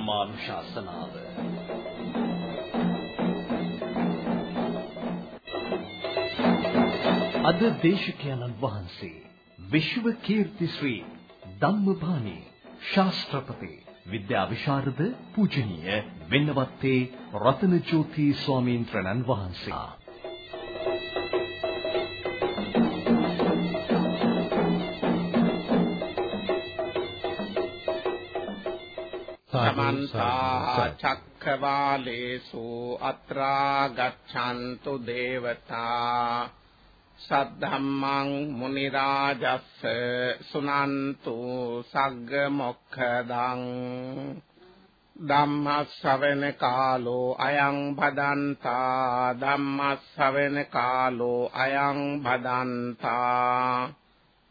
ධර්මානුශාසනාව. අද දේශකයන්න් වහන්සේ විශ්ව කීර්ති ශ්‍රී ධම්මපාණි ශාස්ත්‍රපති විද්‍යා විශාරද පූජනීය වෙන්නවත්තේ රතනජෝති ස්වාමීන් වහන්සේ. ගච්ඡන්තු දේවතා සද්ධම්මං මුනි රාජස්ස සුනන්තු සග්ග මොක්ඛදං ධම්මස්සවෙන කාලෝ අයං භදන්තා ධම්මස්සවෙන කාලෝ අයං භදන්තා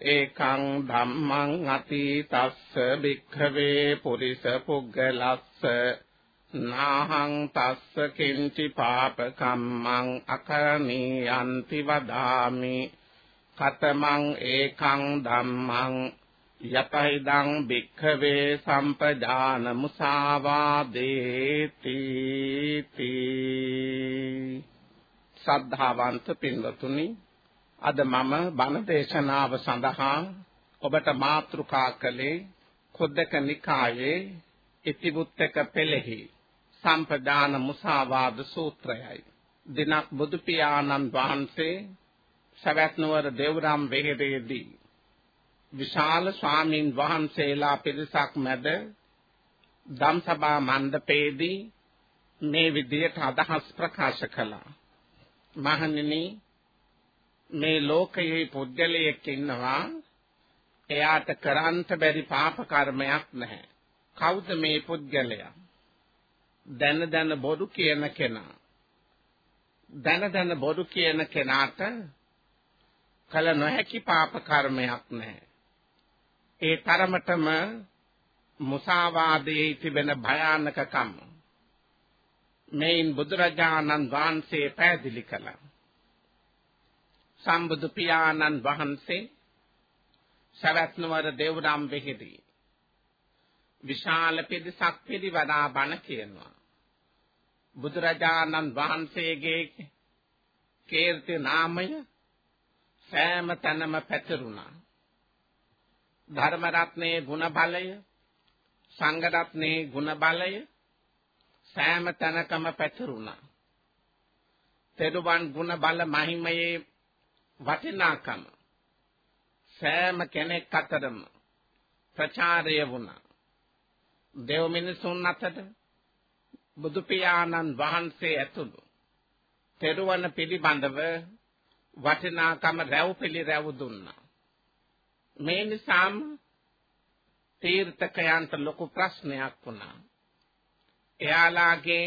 ඒකං ධම්මං අතීතස්ස භික්ඛවේ පුරිස පුග්ගලස්ස නාහං තස්ස කිංචි පාපකම්මං අකරණීයන්ති වදාමි කතමං ඒකං ධම්මං යතයිදං භික්ඛවේ සම්පජාන මුසාවාදේති තී. සද්ධාවන්ත පින්වතුනි අද මම බණ දේශනාව සඳහා ඔබට මාතෘකා කළේ කොද්දක නිකායේ ඉතිබුත්තක පෙළෙහි සම්පදාන මුසාවාද සූත්‍රයයි. දිනක් බුදු පියාණන් වහන්සේ සවැත් නුවර දේවරම් වෙහෙරේදී විශාල ස්වාමින් වහන්සේලා පිරිසක් මැද ධම්සභා මණ්ඩපයේදී මේ විදියට අදහස් ප්‍රකාශ කළා. මහණෙනි මේ ලෝකයේ පුද්ගලයෙක් ඉන්නවා එයාට කරන්ත බැරි පාප කර්මයක් නැහැ. කවුද මේ පුද්ගලයා? දන දන බොරු කියන කෙනා. දන දන බොරු කියන කෙනාට කල නොහැකි පාප කර්මයක් නැහැ. ඒ තරමටම මුසාවාදයේ තිබෙන භයානකකම මේන් බුදුරජාණන් වහන්සේ පැහැදිලි කළා. සම්බුදු පියාණන් වහන්සේ සවැත් නුවර දේවරම් වෙහිදී විශාල පිරිසක් පිළිවදා බණ කියනවා. බුදුරජාණන් වහන්සේගේ කීර්ති නාමය සෑම තැනම පැතිරුණා. ධර්ම රත්නයේ ගුණ බලය සංඝ රත්නයේ ගුණ බලය සෑම තැනකම පැතිරුණා. තෙරුවන් ගුණ බල මහිමයේ වටිනාකම සෑම කෙනෙක් අතරම ප්‍රචාරය වුණා. දෙව් මිනිසුන් අතර බුදු පියාණන් වහන්සේ ඇතුළු තෙරුවන් පිළිබඳව වටිනාකම රැව් පිළිරැව් දුන්නා. මේ නිසාම තීර්ථකයන්ට ලොකු ප්‍රශ්නයක් වුණා. එයාලාගේ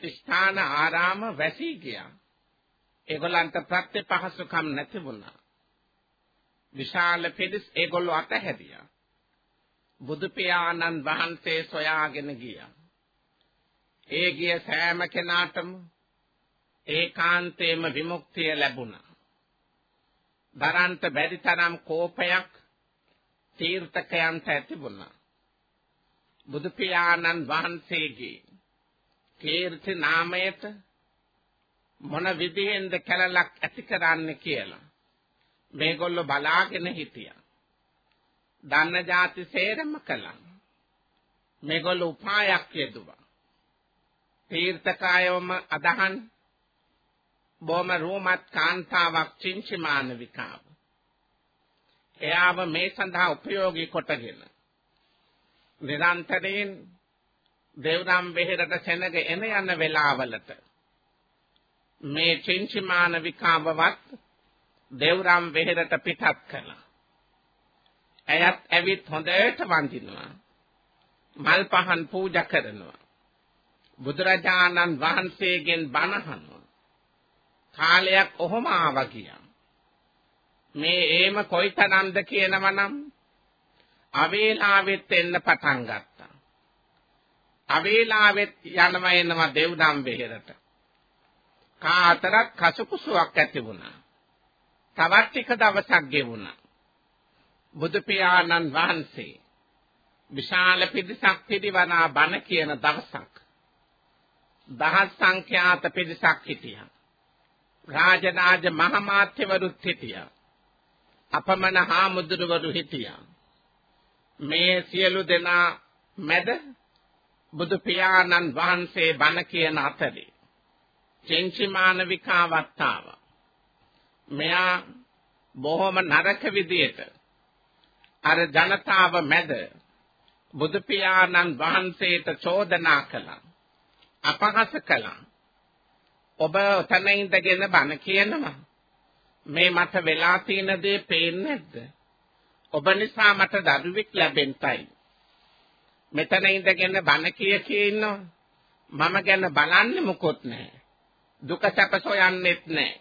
ස්ථාන ආරාම වැසී ගියා. ඒගොල්ලන්ට ප්‍රත්‍ය පහසුකම් නැති වුණා. විශාල පිරිස් ඒගොල්ලෝ අතහැරියා. බුදු පියාණන් වහන්සේ සොයාගෙන ගියා. ඒ ගිය සෑම කෙනාටම ඒකාන්තේම විමුක්තිය ලැබුණා. දරන්ත බැරි තරම් කෝපයක් තීර්ථකයන්ට ඇතිවුණා. බුදු පියාණන් වහන්සේගේ කීර්ති නාමයට මොන විදිහෙන්ද කැලලක් ඇති කරන්නේ කියලා මේගොල්ලෝ බලාගෙන හිටියා. දන්න જાති සේරම කළා. මේගොල්ලෝ උපායක් යෙදුවා. තීර්ථකායවම අදහන් බොම රෝමත් කාන්තාවක් චින්චිමාන විකාව. එයාව මේ සඳහා උපයෝගී කොටගෙන නිරන්තරයෙන් දේවනම් වෙහෙරට සෙනග එන යන වෙලාවලට මේ චින්චිමාන විකාවවත් දෙව්රම් වෙහෙරට පිටත් කළා. ඇයත් ඇවිත් හොඳට වඳිනවා. මල් පහන් පූජා කරනවා. බුදුරජාණන් වහන්සේගෙන් බණ අහනවා. කාලයක් ඔහොම ආවා කියනවා. මේ ඒම කොයිතරම්ද කියනවනම් අවේලාවෙත් එන්න පටන් ගත්තා. අවේලාවෙත් යනවා එනවා දෙව්දම් වෙහෙරට. කාතරක් කසුකුසුවක් ඇති වුණා. තවත් ටික දවසක් ගෙවුණා. බුදු පියාණන් වහන්සේ විශාල පිරිසක් පිළිවනා බණ කියන දවසක්. දහස් සංඛ්‍යාත පිරිසක් හිටියා. රාජනාජ මහමාත්‍යවරුත් හිටියා. අපමණ හාමුදුරුවරු හිටියා. මේ සියලු දෙනා මැද බුදු පියාණන් වහන්සේ බණ කියන අතරේ චෙන්චි මානවිකාවත් ආවා. මෙයා බොහොම නරක විදියට අර ජනතාව මැද බුදු පියාණන් වහන්සේට චෝදනා කළා. අපහාස කළා. ඔබ තන ඉඳගෙන බණ කියනවා. මේ මට වෙලා තියෙන දේ පේන්නේ නැද්ද? ඔබ නිසා මට දරුවෙක් ලැබෙන්නයි. මෙතන ඉඳගෙන බණ කිය කිය ඉන්නවා. මම ගැන බලන්නේ මොකොත් නැහැ. දුක සැප සොයන්නෙත් නැහැ.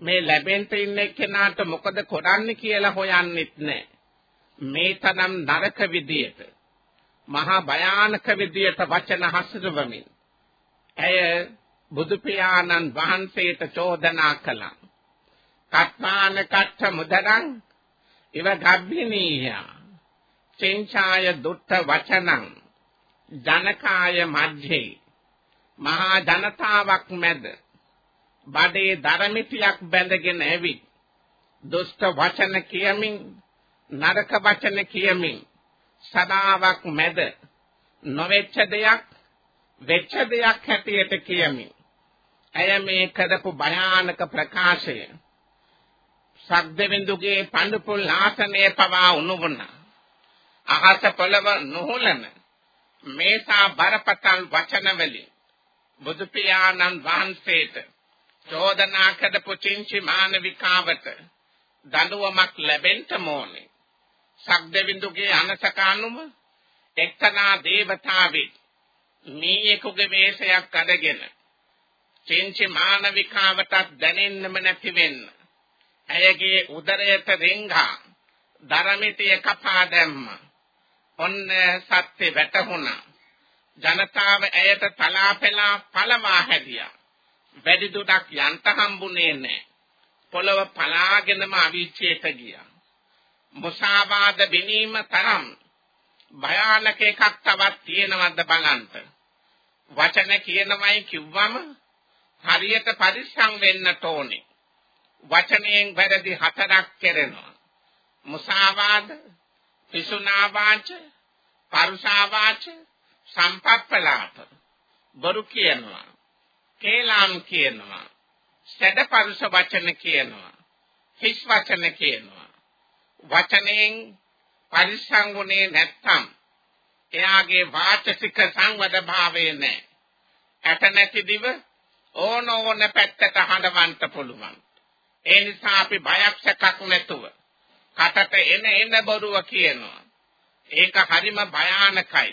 මේ ලැබෙන්න ඉන්න කෙනාට මොකද කරන්නේ කියලා හොයන්නෙත් නැහැ. මේ තරම් නරක විදියට මහා භයානක විදියට වචන හසුරුවමින් ඇය බුදු පියාණන් වහන්සේට චෝදනා කළා. කත්මාන කට්ඨ මුදරං ඉව ගබ්බිනීය චෙන්චාය දුට්ඨ වචනං ජනකාය මැජ්ජේ මහා ජනතාවක් මැද බඩේ දරමිටියක් බැඳගෙන ඇවිත් දුෂ්ට වචන කියමින් නරක වචන කියමින් සදාවක් මැද නොවෙච්ච දෙයක් වෙච්ච දෙයක් හැටියට කියමින් ඇය මේ කරපු භයානක ප්‍රකාශය සග්දවින්දුගේ පඬුපුල් ආසනයේ පවා උණුබුණා අහස පොළව නොහුලන මේසා බරපතල් වචන වලින් බුදු පියාණන් වහන්සේට චෝදනා කරපු චින්චි මානවිකාවට දඬුවමක් ලැබෙන්න ඕනේ. සග්දවින්දුගේ අනසකානුම එක්තනා දේවතාවෙක් මීයෙකුගේ වේශයක් අරගෙන චින්චි මානවිකාවටත් දැනෙන්නම නැති වෙන්න. ඇයගේ උදරයට රිංගා දරමිටිය කපා දැම්ම. ඔන්න සත්‍ය වැටහුණා. ජනතාව ඇයට තලාපෙලා පළවා හැදියා. වැඩි දුරක් යන්ත හම්බුනේ නැහැ. පොළව පලාගෙනම අවිච්ඡේත ගියා. මුසාවාද බිනීම තරම් භයානක එකක් තවත් තියෙනවද බලන්න. වචන කියනමයි කිව්වම හරියට පරිස්සම් වෙන්නට ඕනේ. වචනයෙන් වැරදි හතරක් කෙරෙනවා. මුසාවාද, පිසුනාවාච, පරුසාවාච, සම්පප්පලාප. බොරු කියනවා. කේලාම් කියනවා. සැඩපරුස වචන කියනවා. හිස් වචන කියනවා. වචනයෙන් පරිසංගුනේ නැත්තම් එයාගේ වාචසික සංවද භාවය නැහැ. ඇට නැති දිව ඕන ඕන පැත්තට හඬවන්න පුළුවන්. ඒ නිසා අපි බයක් සැකක් නැතුව කටට එන එන බොරුව කියනවා. ඒක හරිම භයානකයි.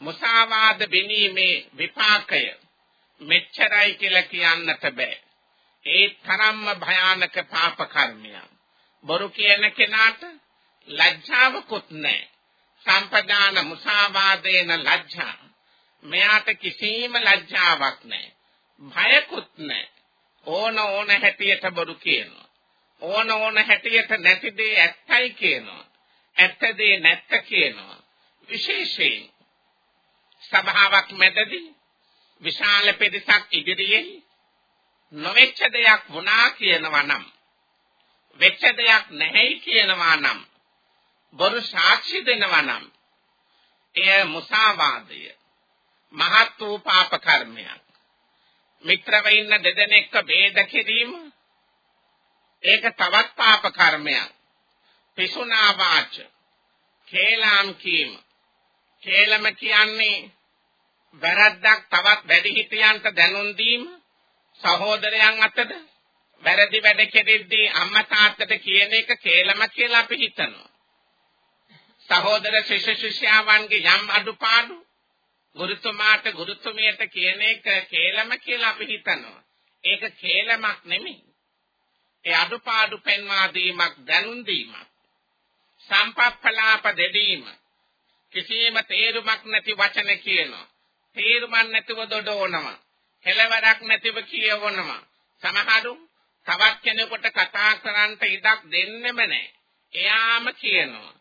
මුසාවාද බිනීමේ විපාකය මෙච්චරයි කියලා කියන්නට බෑ. ඒ තරම්ම භයානක පාප කර්මයක්. බොරු කියන කෙනාට ලැජ්ජාවකුත් නැහැ. සම්පදාන මුසාවාදේන ලැජ්ජා. මෙයාට කිසිම ලැජ්ජාවක් නැහැ. භයකුත් නැහැ. ඕන ඕන හැටියට බොරු කියනවා. ඕන ඕන හැටියට නැති දේ ඇත්තයි කියනවා. ඇත්ත දේ නැත්ත කියනවා. විශේෂයෙන් සභාවක් මැදදී විශාල පිරිසක් ඉදිරියේ නොවෙච්ච දෙයක් වුණා කියනවා නම් වෙච්ච දෙයක් නැහැයි කියනවා නම් බොරු සාක්ෂි දෙනවා නම් එය මුසාවාදය. මහත් වූ පාප කර්මයක්. මිත්‍රව ඉන්න දෙදෙනෙක්ව ભેද කිරීම ඒක තවත් පාප කර්මයක්. පිසුනා වාච කේලාම් කීම. කේලම කියන්නේ වැරද්දක් තවත් වැඩිහිටියන්ට දැනුම් දීම සහෝදරයන් අතර වැරදි වැඩ කෙරෙද්දී අම්මා තාත්තට කියන එක කේලම කියලා අපි හිතනවා. සහෝදර ශිෂ්‍ය ශිෂ්‍යාවන්ගේ යම් අඩුපාඩු ගුරුතුමාට ගුරුතුමියට කියන එක කේලම කියලා අපි හිතනවා. ඒක කේලමක් නෙමෙයි. ඒ අඩුපාඩු පෙන්වා දීමක් දැනුම් දීමක්. සම්පප්පලාප දෙදීම. කිසියම් තේරුමක් නැති වචන කියනවා. තේරුමක් නැතිව දොඩවනවා. කෙලවරක් නැතිව කියවනවා. සමහරු තවත් කෙනෙකුට කතා කරන්නට ඉඩක් දෙන්නෙම නැහැ. එයාම කියනවා.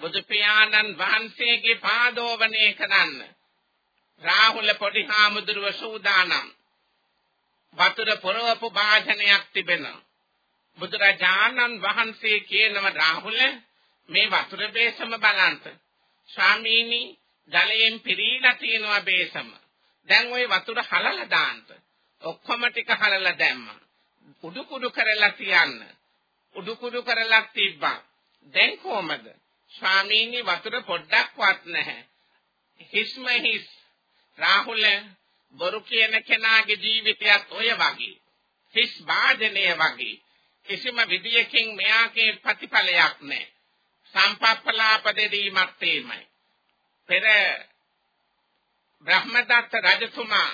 බුදු පියාණන් වහන්සේගේ පාදෝවණය කරන්න. රාහුල පොඩි හාමුදුරුව සූදානම්. වතුර පොරවපු භාජනයක් තිබෙනවා. බුදුරජාණන් වහන්සේ කියනව රාහුල මේ වතුර බේසම බලන්න. ස්වාමීනි ජලයෙන් පිරීලා තියෙනවා බේසම. දැන් ওই වතුර හලලා දාන්න. ඔක්කොම ටික හලලා දැම්මා. උඩු කුඩු කරලා තියන්න. උඩු කුඩු කරලා තිබ්බා. දැන් කොහමද? ස්වාමීනි වතුර පොඩ්ඩක්වත් නැහැ. හිස්ම හිස්. රාහුල බොරු කියන කෙනාගේ ජීවිතයත් ඔය වගේ. හිස් වාදනය වගේ. කිසිම විදියකින් මෙයාගේ ප්‍රතිඵලයක් නැහැ. සම්පප්පලාප දෙදීමත් තේමයි. පෙර බ්‍රහ්මදත්ත රජතුමා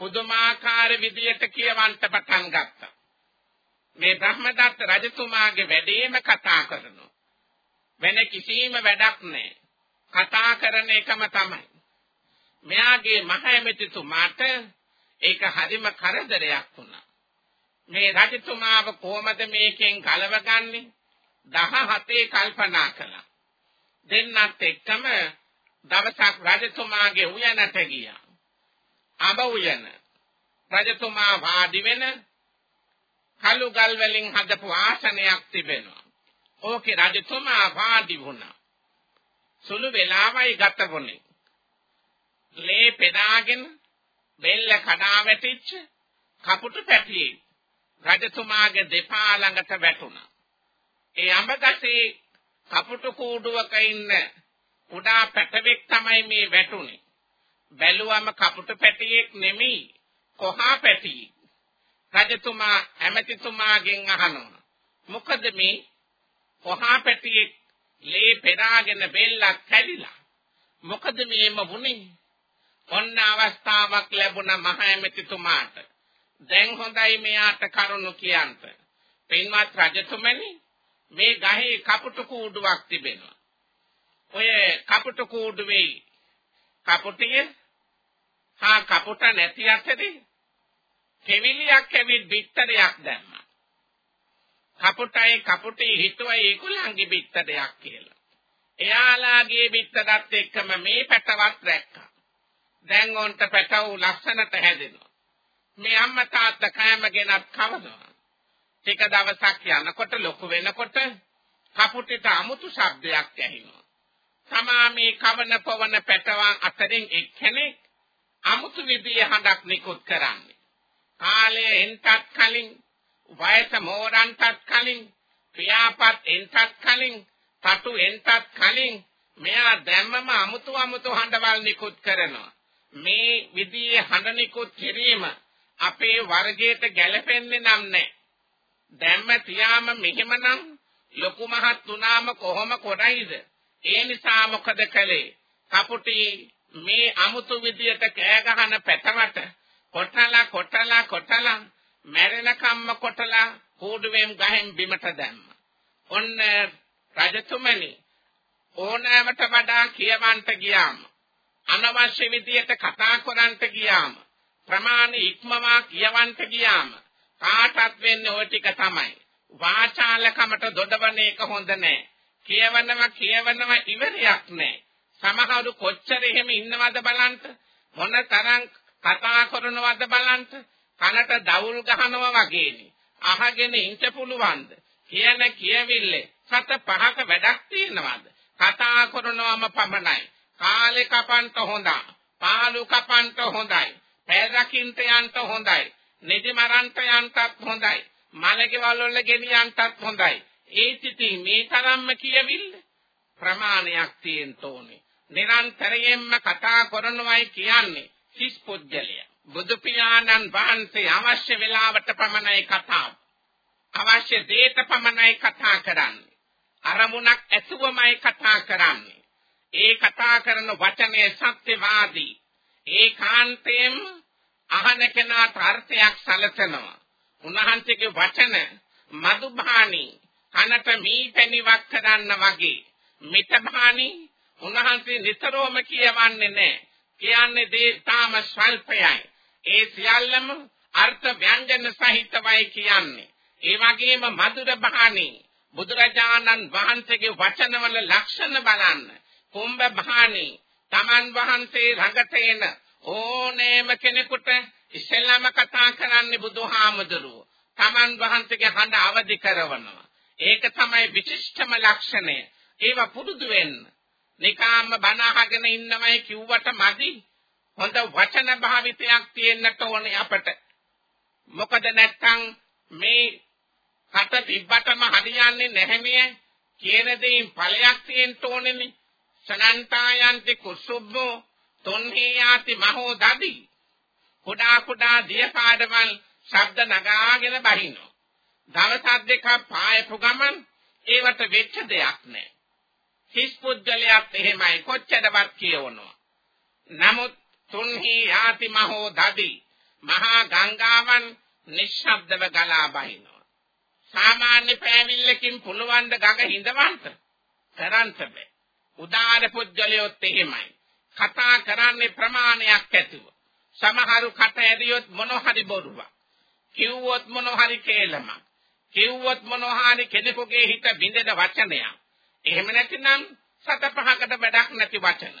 පුදුමාකාර විදියට කියවන්ට පටන් ගත්තා. මේ බ්‍රහ්මදත්ත රජතුමාගේ වැඩේම කතා කරනවා. වෙන කිසිම වැඩක් නැහැ. කතා කරන එකම තමයි. මෙයාගේ මහඇමතිතුමාට ඒක හරිම කරදරයක් වුණා. මේ රජතුමාව කොහොමද මේකෙන් ගලවගන්නේ? 17 කල්පනා කළා. දෙන්නත් එක්කම දවසක් රජතුමාගේ උයනට ගියා. අඹ උයන. රජතුමා වාඩි වෙන කළු ගල් වලින් හදපු ආසනයක් තිබෙනවා. ඕකේ රජතුමා වාඩි වුණා. සුළු වෙලාවයි ගත වුණේ. ලේ පෙදාගෙන බෙල්ල කඩා වැටිච්ච කපුටු පැටියෙක් රජතුමාගේ දෙපා ළඟට වැටුණා. ඒ අඹගසේ කපුටු කූඩුවක ඉන්න කුඩා පැටවෙක් තමයි මේ වැටුනේ. බැලුවම කපුටු පැටියෙක් නෙමෙයි කොහා පැටියෙක්. රජතුමා ඇමතිතුමාගෙන් අහනවා. මොකද මේ කොහා පැටියෙක් ලේ පෙරාගෙන බෙල්ලක් කැඩිලා. මොකද මේම වුනේ? ඔන්න අවස්ථාවක් ලැබුණ මහ ඇමතිතුමාට. දැන් හොඳයි මෙයාට කරුණු කියන්න. පින්වත් රජතුමනි මේ ගහේ කපුටු කූඩුවක් තිබෙනවා. ඔය කපුටු කූඩුවේ කපුටිය හා කපුට නැති අතරේ කෙවිලියක් ඇවිත් බිත්තරයක් දැම්මා. කපුටයි කපුටේ හිතුවා ඒගොල්ලන්ගේ බිත්තරයක් කියලා. එයාලාගේ බිත්තරත් එක්කම මේ පැටවත් දැක්කා. දැන් ඔන්ට පැටව ලස්සනට හැදෙනවා. මේ අම්මා තාත්තා කෑම ගෙනත් කවනවා. ටික දවසක් යනකොට ලොකු වෙනකොට කපුටට අමුතු ශබ්දයක් ඇහෙනවා. තමා මේ කවන පවන පැටවන් අතරින් එක්කෙනෙක් අමුතු විදිය හඬක් නිකුත් කරන්නේ. කාලය එන්ටත් කලින් වයස මෝරන්ටත් කලින් පියාපත් එන්ටත් කලින් පටු එන්ටත් කලින් මෙයා දැම්මම අමුතු අමුතු හඬවල් නිකුත් කරනවා. මේ විදියේ හඬ නිකුත් කිරීම අපේ වර්ගයට ගැලපෙන්නේ නම් නැහැ. දැම්ම තියාම මෙහෙමනම් ලොකු මහත් තුනාම කොහොම කරයිද? ඒ නිසා මොකද කළේ? කපුටි මේ අමුතු විදියට කෑ ගහන පැටවට කොටලා කොටලා කොටලා මැරෙනකම්ම කොටලා කූඩුවෙන් ගහෙන් බිමට දැම්මා. ඔන්න රජතුමනි ඕනෑමට වඩා කියවන්ට ගියාම අනවශ්‍ය විදියට කතා කරන්ට ගියාම ප්‍රමාණ ඉක්මවා කියවන්ට ගියාම කාටත් වෙන්නේ ওই ටික තමයි. වාචාලකමට දොඩවන එක හොඳ නැහැ. කියවනවා කියවනවා ඉවරයක් නැහැ. සමහරු කොච්චර එහෙම ඉන්නවද බලන්න. මොන තරම් කතා කරනවද බලන්න. කනට දවුල් ගහනවා වගේනේ. අහගෙන ඉන්න පුළුවන්ද? කියන කියවිල්ලේ සත පහක වැඩක් තියෙනවද? කතා කරනවම පමණයි. කාලේ කපන්ට හොඳයි. පාලු කපන්ට හොඳයි. පැය රකින්ට යන්න හොඳයි. නිදි මරන්ට යන්නත් හොඳයි. මලකෙවල් වල ගෙනියන්නත් හොඳයි. ඒ තිති මේ තරම්ම කියවිල්ල ප්‍රමාණයක් තියෙන්න ඕනේ. නිරන්තරයෙන්ම කතා කරනවයි කියන්නේ සිස් පුජ්‍යලය. බුදු පියාණන් වහන්සේ අවශ්‍ය වෙලාවට පමණයි කතා. අවශ්‍ය දේට පමණයි කතා කරන්නේ. අරමුණක් ඇතුවමයි කතා කරන්නේ. ඒ කතා කරන වචනේ සත්‍යවාදී. ඒකාන්තයෙන් අහන කෙනාට අර්ථයක් සැලසෙනවා. උන්වහන්සේගේ වචන මధుභානි කනට මී පැණිවක් කරන්න වගේ මිතභානි උන්වහන්සේ නිතරම කියවන්නේ නැහැ. කියන්නේ දේ තාම ස්වල්පයයි. ඒ සියල්ලම අර්ථ ව්‍යංජන සහිතවයි කියන්නේ. ඒ වගේම මధుර භානි බුදුරජාණන් වහන්සේගේ වචනවල ලක්ෂණ බලන්න. කුම්භ භානි තමන් වහන්සේ රඟට එන ඕනෑම කෙනෙකුට ඉස්සෙල්ලාම කතා කරන්නේ බුදුහාමුදුරුවෝ. තමන් වහන්සේගේ හඬ අවදි කරනවා. ඒක තමයි විශිෂ්ටම ලක්ෂණය. ඒව පුරුදු වෙන්න. නිකාම්ම බණ අහගෙන ඉන්නමයි කිව්වට මදි. හොඳ වචන භාවිතයක් තියෙන්නට ඕනේ අපට. මොකද නැත්තම් මේ කට තිබ්බටම හරියන්නේ නැහැමිය කියන දෙයින් ඵලයක් තියෙන්න ඕනේනේ. සනන්තායන්ති කුසුබ්බෝ තොන්හි යාති මහෝ දදි. කුඩා කුඩා දියපාඩවල් ශබ්ද නගාගෙන බහිනවා. දවස් දෙකක් පායපු ගමන් ඒවට වෙච්ච දෙයක් නැහැ. හිස් පුද්ගලයාත් එහෙමයි කොච්චරවත් කියවනවා. නමුත් තුන්හි යාති මහෝ දදි මහා ගංගාවන් නිශ්ශබ්දව ගලා බහිනවා. සාමාන්‍ය පෑවිල්ලකින් පුළුවන් ද ගඟ හිඳවන්න? කරන්ත බෑ. උදාර පුද්ගලයොත් එහෙමයි. කතා කරන්නේ ප්‍රමාණයක් ඇතුව. සමහරු කට ඇරියොත් මොන හරි බොරුවක්. කිව්වොත් මොන හරි කේලමක්. කිව්වොත් මොන හරි කෙනෙකුගේ හිත බින්දෙන වචනයක්. එහෙම නැතිනම් සත පහකට වැඩක් නැති වචන.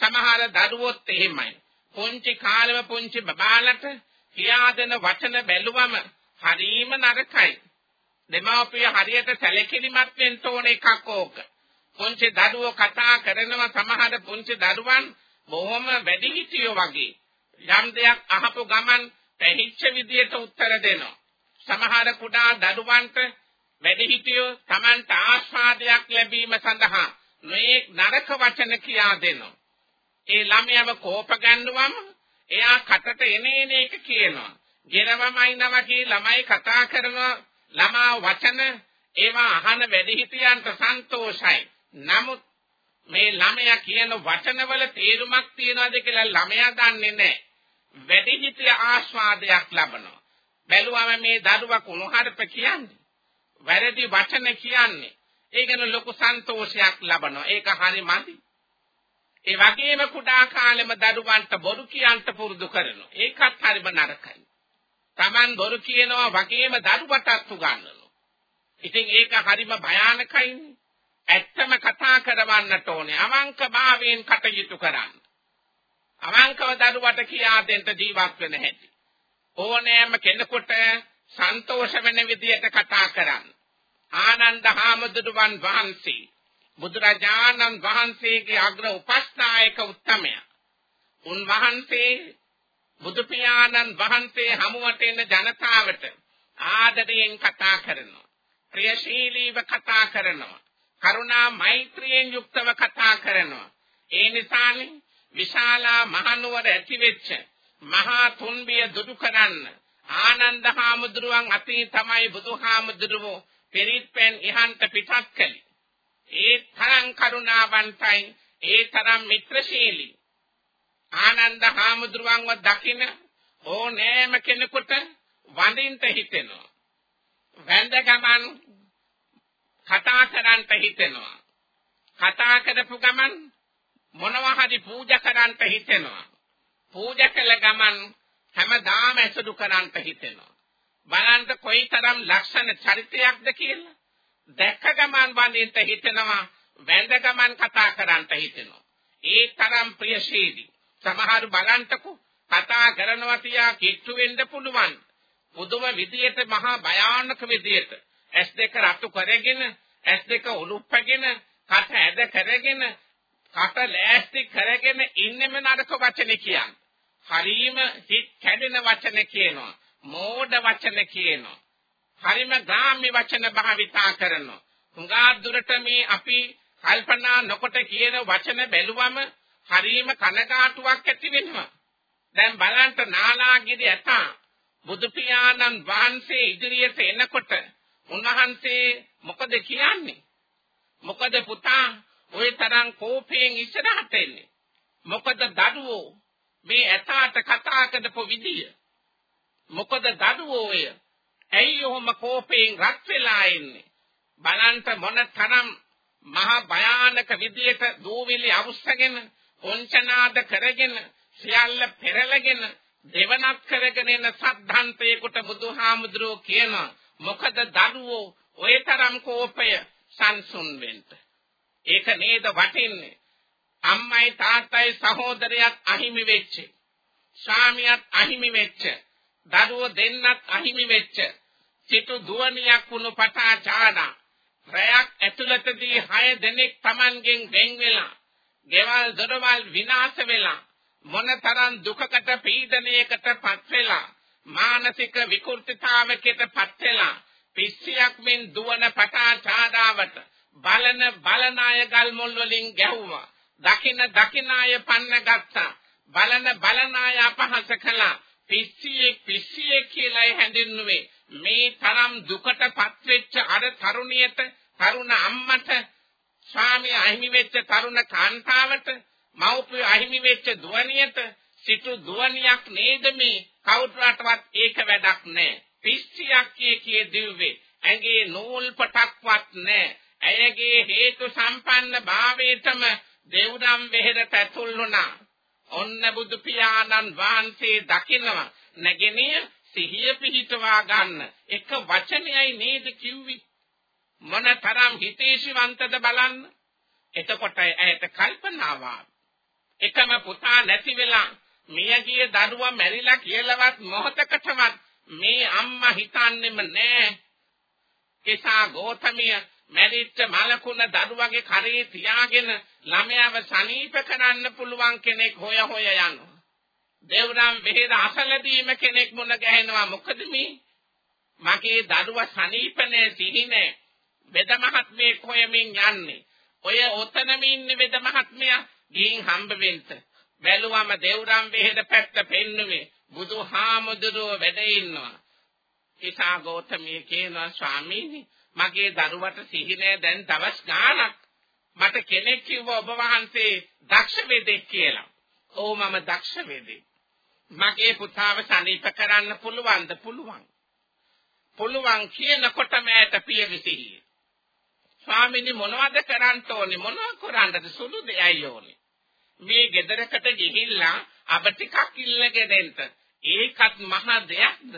සමහර දරුවොත් එහෙමයි. පුංචි කාලෙම පුංචි බබාලට කියා දෙන වචන බැලුවම හරීම නරකයි. දෙමාපිය හරියට සැලකිලිමත් වෙන්න ඕන එකක් ඕක. පුංචි දරුවෝ කතා කරනවා සමහර පුංචි දරුවන් බොහොම වැඩිහිටියෝ වගේ. යම් දෙයක් අහපු ගමන් පැහිච්ච විදියට උත්තර දෙනවා. සමහර කුඩා දරුවන්ට වැඩිහිටියෝ Tamanට ආස්වාදයක් ලැබීම සඳහා මේ නරක වචන කියා දෙනවා. ඒ ළමයාව කෝප ගන්නවම එයා කටට එනේන එක කියනවා. ගෙරවමයි නමකී ළමයි කතා කරනවා ළමා වචන ඒවා අහන වැඩිහිටියන්ට සන්තෝෂයි. නමුත් මේ ළමයා කියන වචනවල තේරුමක් තියනවාද කියලා ළමයා දන්නේ නැහැ. වැඩිහිටිය ආස්වාදයක් ලබනවා. බැලුවම මේ දරුවා කුණුහරුප කියන්නේ. වැරදි වචන කියන්නේ. ඒකන ලොකු සන්තෝෂයක් ලබනවා. ඒක හරි මදි. ඒ වගේම කුඩා කාලෙම දරුවන්ට බොරු කියන්ට පුරුදු කරනවා. ඒකත් හරිම නරකයි. Taman බොරු කියනවා වගේම දරුවටත් උගන්වනවා. ඉතින් ඒක හරිම භයානකයිනේ. ඇත්තම කතා කරවන්නට ඕනේ. අවංක භාවයෙන් කටයුතු කරන්න. අවංකව දරුවට කියා දෙන්න ජීවත් වෙන හැටි. ඕනෑම කෙනෙකුට සන්තෝෂ වෙන විදියට කතා කරන්න. ආනන්ද හාමුදුරුවන් වහන්සේ බුදුරජාණන් වහන්සේගේ අග්‍ර උපස්ථායක උත්තමයා. උන්වහන්සේ බුදු පියාණන් වහන්සේ හමුවට එන ජනතාවට ආදරයෙන් කතා කරනවා. ප්‍රියශීලීව කතා කරනවා. කරුණා මෛත්‍රියෙන් යුක්තව කතා කරනවා. ඒ නිසානේ විශාලා මහනුවර ඇතිවෙච්ච මහා තුන්බිය දුරු කරන්න ආනන්ද හාමුදුරුවන් අතී තමයි බුදුහාමුදුරුවෝ පිරිත් පෙන් ඉහන්ට පිටත් කළේ. ඒ තරම් කරුණාවන්තයි ඒ තරම් මිත්‍රශීලී ආනන්ද හාමුදුරුවන්ව දකින ඕනෑම කෙනෙකුට වඳින්න හිතෙනවා වැඳ ගමන් කතා කරන්න හිතෙනවා. කතා කරපු ගමන් මොනවා හරි පූජා කරන්න හිතෙනවා. පූජා කළ ගමන් හැමදාම ඇසුරු කරන්න හිතෙනවා. බලන්න කොයිතරම් ලක්ෂණ චරිතයක්ද කියලා. දැක්ක ගමන් වඳින්න හිතෙනවා වැඳ ගමන් කතා කරන්න හිතෙනවා. ඒ තරම් ප්‍රියශීලී. සමහර බලන්ටකෝ කතා කරනවා තියා කිට්ටු වෙන්න පුළුවන්. පුදුම විදියට මහා භයානක විදියට. ඇස් දෙක රතු කරගෙන ඇස් දෙක උලුප්පගෙන කට ඇද කරගෙන කට ලෑස්ති කරගෙන ඉන්නෙම නරක වචන කියන්නේ හරීම හිත් කැඩෙන වචන කියනවා මෝඩ වචන කියනවා හරිම ගාම්‍ය වචන භාවිතා කරනවා. හුඟා දුරට මේ අපි කල්පනා නොකොට කියන වචන බැලුවම හරීම කනගාටුවක් ඇති වෙනවා. දැන් බලන්න නාලාගිරි ඇත බුදු පියාණන් වහන්සේ ඉදිරියට එනකොට උන්වහන්සේ මොකද කියන්නේ? මොකද පුතා ওই තරම් කෝපයෙන් ඉස්සරහට එන්නේ. මොකද දඩුවෝ මේ ඇතාට කතා කරපු විදිය. මොකද දඩුවෝ ඔය ඇයි ඔහොම කෝපයෙන් රත් වෙලා එන්නේ? බලන්ට මොන තරම් මහා භයානක විදියට දූවිලි අවුස්සගෙන කොංචනාද කරගෙන සියල්ල පෙරලගෙන දෙවනක් කරගෙන එන සද්ධාන්තේකට බුදුහාමුදුරුවෝ කියනවා මොකද දරුවෝ ඔය තරම් කෝපය සංසුන් වෙන්න. ඒක නේද වටින්නේ? අම්මයි තාත්තයි සහෝදරයත් අහිමි වෙච්ච ස්වාමියාත් අහිමි වෙච්ච දරුවෝ දෙන්නත් අහිමි වෙච්ච සිටු දුවනියක් වුණු පටාචාරා රැයක් ඇතුළතදී 6 දෙනෙක් Tamanගෙන් වෙන් වෙලා ගෙවල් දොරවල් විනාශ වෙලා මොනතරම් දුකකට පීඩනයකට පත් වෙලා මානසික විකෘතිතාවයකට පත් වෙලා පිස්සියක් මෙන් දුවන පටාචාරාවට බලන බලන අය ගල් මුල් වලින් ගැහුවා. දකින දකින අය පන්න ගත්තා. බලන බලන අය අපහාස කළා. පිස්සියේ පිස්සියේ කියලා හැඳින්නුවේ. මේ තරම් දුකට පත්වෙච්ච අර තරුණියට තරුණ අම්මට ස්වාමී අහිමි වෙච්ච තරුණ කාන්තාවට මව්පිය අහිමි වෙච්ච දුවනියට සිටු දුවනියක් නේද මේ? කවුරුටවත් ඒක වැඩක් නෑ පිස්සියක් කිය කිය දිව්වේ. ඇඟේ නූල් පටක්වත් නෑ ඇයගේ හේතු සම්පන්න භාවයටම දෙව්දම් වෙහෙරට ඇතුල් වුණා. ඔන්න බුදු පියාණන් වහන්සේ දකිනවා. නැගෙනිය සිහිය පිහිටවා ගන්න. එක වචනයයි නේද කිව්වේ? මොනතරම් හිතේශිවන්තද බලන්න. එතකොට ඇයට කල්පනාව එකම පුතා නැති වෙලා මියගිය දරුවා මැරිලා කියලාවත් මොහතකටවත් මේ අම්මා හිතන්නේම නෑ. එසා ගෝතමිය මැරිච්ච මලකුණ දරුවගේ කරේ තියාගෙන ළමයාව සනීප කරන්න පුළුවන් කෙනෙක් හොය හොය යනවා. දෙව්රම් වෙහෙර අසලදීම කෙනෙක් මුණ ගැහෙනවා. මොකද මේ? මගේ දරුවා සනීපනේ සිහිනේ. වෙද මහත්මේ කොයමින් යන්නේ. ඔය ඔතනම ඉන්නේ වෙද මහත්මයා? ගිහින් හම්බ වෙන්න බැලුවම දෙව්රම් වෙහෙර පැත්ත පෙන්නුවේ බුදුහාමුදුරුව වැඩ ඉන්නවා. ඉසා ගෞතමිය කියනවා ස්වාමීනි මගේ දරුවට සිහිනේ දැන් දවස් ගාණක් මට කෙනෙක් කිව්ව ඔබ වහන්සේ දක්ෂ වෙදෙක් කියලා. "ඔව් මම දක්ෂ වෙදෙක්." මගේ පුතාව සනීප කරන්න පුළුවන්ද? පුළුවන්. පුළුවන් කියනකොට මෑට පිය විසිහිය ස්වාමීනි මොනවද කරන්න ඕනේ? මොනව කරන්නද? සුළු දෙයයි ඕනේ. මේ ගෙදරකට ගිහිල්ලා අබ ටිකක් ඉල්ලගෙන දෙන්න ඒකත් මහා දෙයක්ද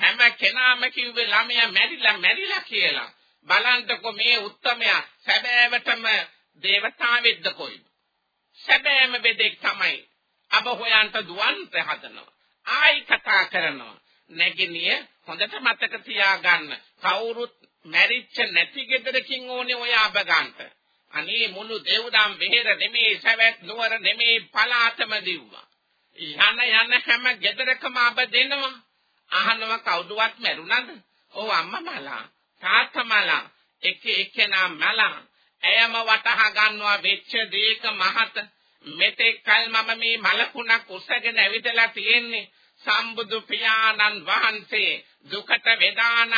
හැම කෙනාම කිව්වේ ළමයා මැරිලා මැරිලා කියලා බලන්නකො මේ උත්තමයා සැබෑවටම දේවතාවෙක්ද කොයිද සැබෑම බෙදෙක් තමයි අබ හොයන්ට දුවන්ට හදනවා. ආයි කතා කරනවා. නැගිනිය හොඳට මතක තියාගන්න. කවුරුත් මැරිච්ච නැති ගෙදරකින් ඕනේ ඔය අබ ගන්නට. අනේ මුළු දෙව්දම් වෙහෙර නෙමේ සවැත් නුවර නෙමේ පලාතම දිව්වා. යන යන හැම ගෙදරකම අබ දෙනවා. අහනවා කවුදුවත් මැරුණාද? ඔව් අම්මා මලා, තාත්තා මලා, එක එකනා මලා. එයම වටහා ගන්නවා වෙච්ච දේක මහත මෙතෙක් කල මම මේ මලකුණක් උස්සගෙන ඇවිදලා තියෙන්නේ සම්බුදු පියාණන් වහන්සේ දුකට වේදානන්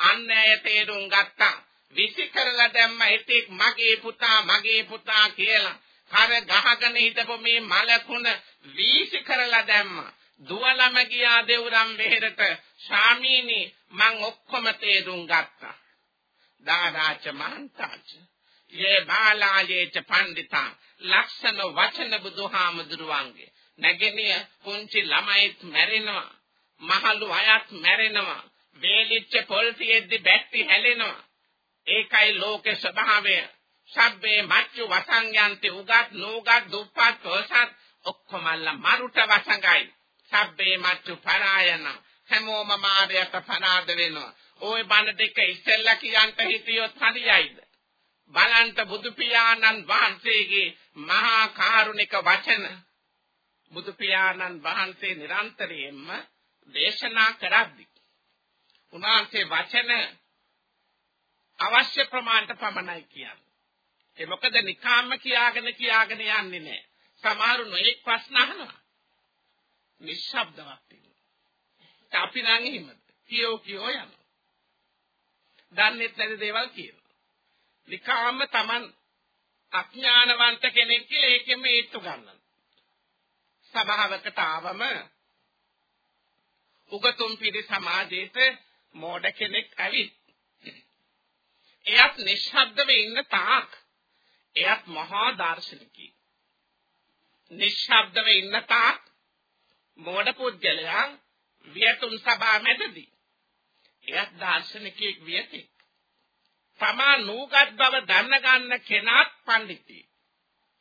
අන්නය තේරුම් ගත්තා විසි කරලා දැම්ම හිතෙක් මගේ පුතා මගේ පුතා කියලා. කර ගහගෙන හිටපු මේ මලකුණ වීසි කරලා දැම්මා. දුවලම ගියා දෙවුරම් වෙහෙරට. ස්වාමීනි මං ඔක්කොම තේරුම් ගත්තා. දාදාච මහන්තාච යේ බාලායේච පණ්ඩිතා ලක්ෂණ වචන බුදුහාමුදුරුවන්ගේ. නැගෙනිය පුංචි ළමයිත් මැරෙනවා. මහලු අයත් මැරෙනවා. වේලිච්ච පොල් තියෙද්දි බැට්ටි හැලෙනවා. ඒකයි ලෝකේ ස්වභාවය. සබ්බේ මච්චු වසංයන්ති උගත් නෝගත් දුප්පත් තොසත් ඔක්කොමල්ල මරුට වසඟයි. සබ්බේ මච්චු පරායන. හැමෝම මාරයට පනාද වෙනවා. ওই බණ දෙක ඉස්සෙල්ලා කියන්ට හිටියොත් හරියයිද? බලන්ත බුදු පියාණන් වහන්සේගේ මහා කාරුණික වචන. බුදු පියාණන් වහන්සේ නිරන්තරයෙන්ම දේශනා කරද්දී උන්වහන්සේ වචන අවශ්‍ය ප්‍රමාණයට පමණයි කියන්නේ. ඒ මොකද නිකාම්ම කියාගෙන කියාගෙන යන්නේ නැහැ. සමහරු නොඑක් ප්‍රශ්න අහනවා. නිශ්ශබ්දවත් වෙනවා. අපි නම් එහෙමද? කියෝ කියෝ යනවා. දන්නේ නැති දේවල් කියනවා. නිකාම්ම Taman අඥානවන්ත කෙනෙක් කියලා ඒකෙම ඒත්තු ගන්නවා. සභාවකට ආවම උගතුම් පිළි සමාජයේට මෝඩ කෙනෙක් ඇවිත් එයත් නිශ්ශබ්දව ඉන්න තාක්. එයත් මහා දාර්ශනිකී නිශ්ශබ්දව ඉන්න තාක් මෝඩ පුද්ගලයා වියතුන් සභා මැදදී. එයත් දාර්ශනිකයෙක් වියතෙක් තමා නූගත් බව දැන ගන්න කෙනාත් පඬිති.